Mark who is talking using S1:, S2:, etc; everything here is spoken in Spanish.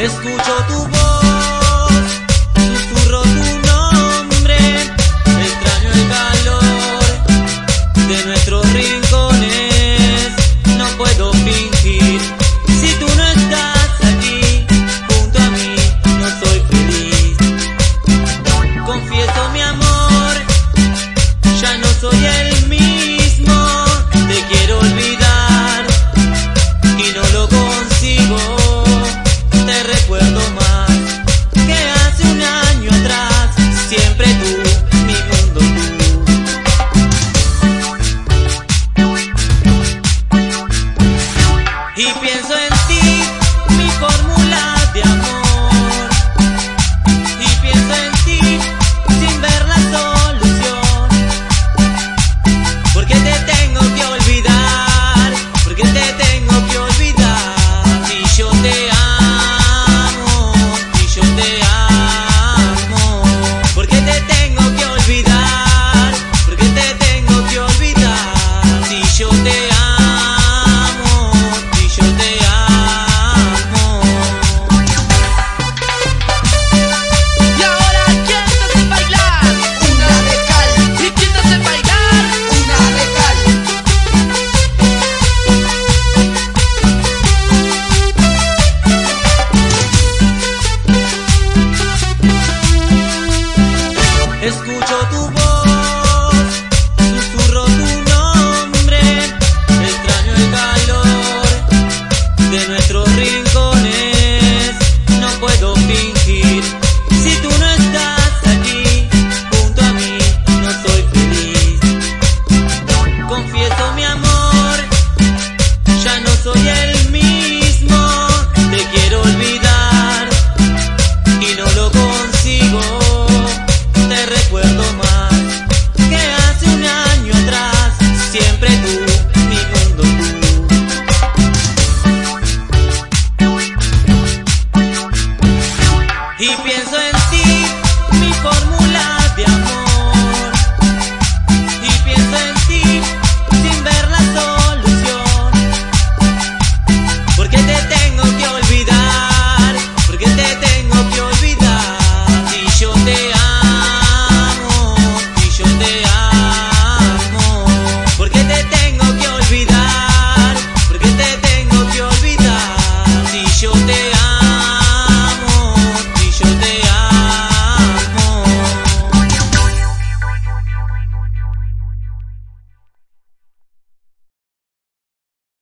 S1: Escucha y pienso en de nuestros rincones. leal.